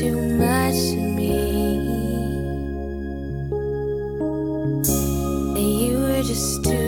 too much to me. You were just too.